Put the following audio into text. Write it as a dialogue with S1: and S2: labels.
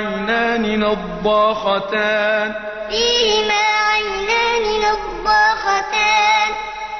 S1: عينان نضاختان.
S2: فيهما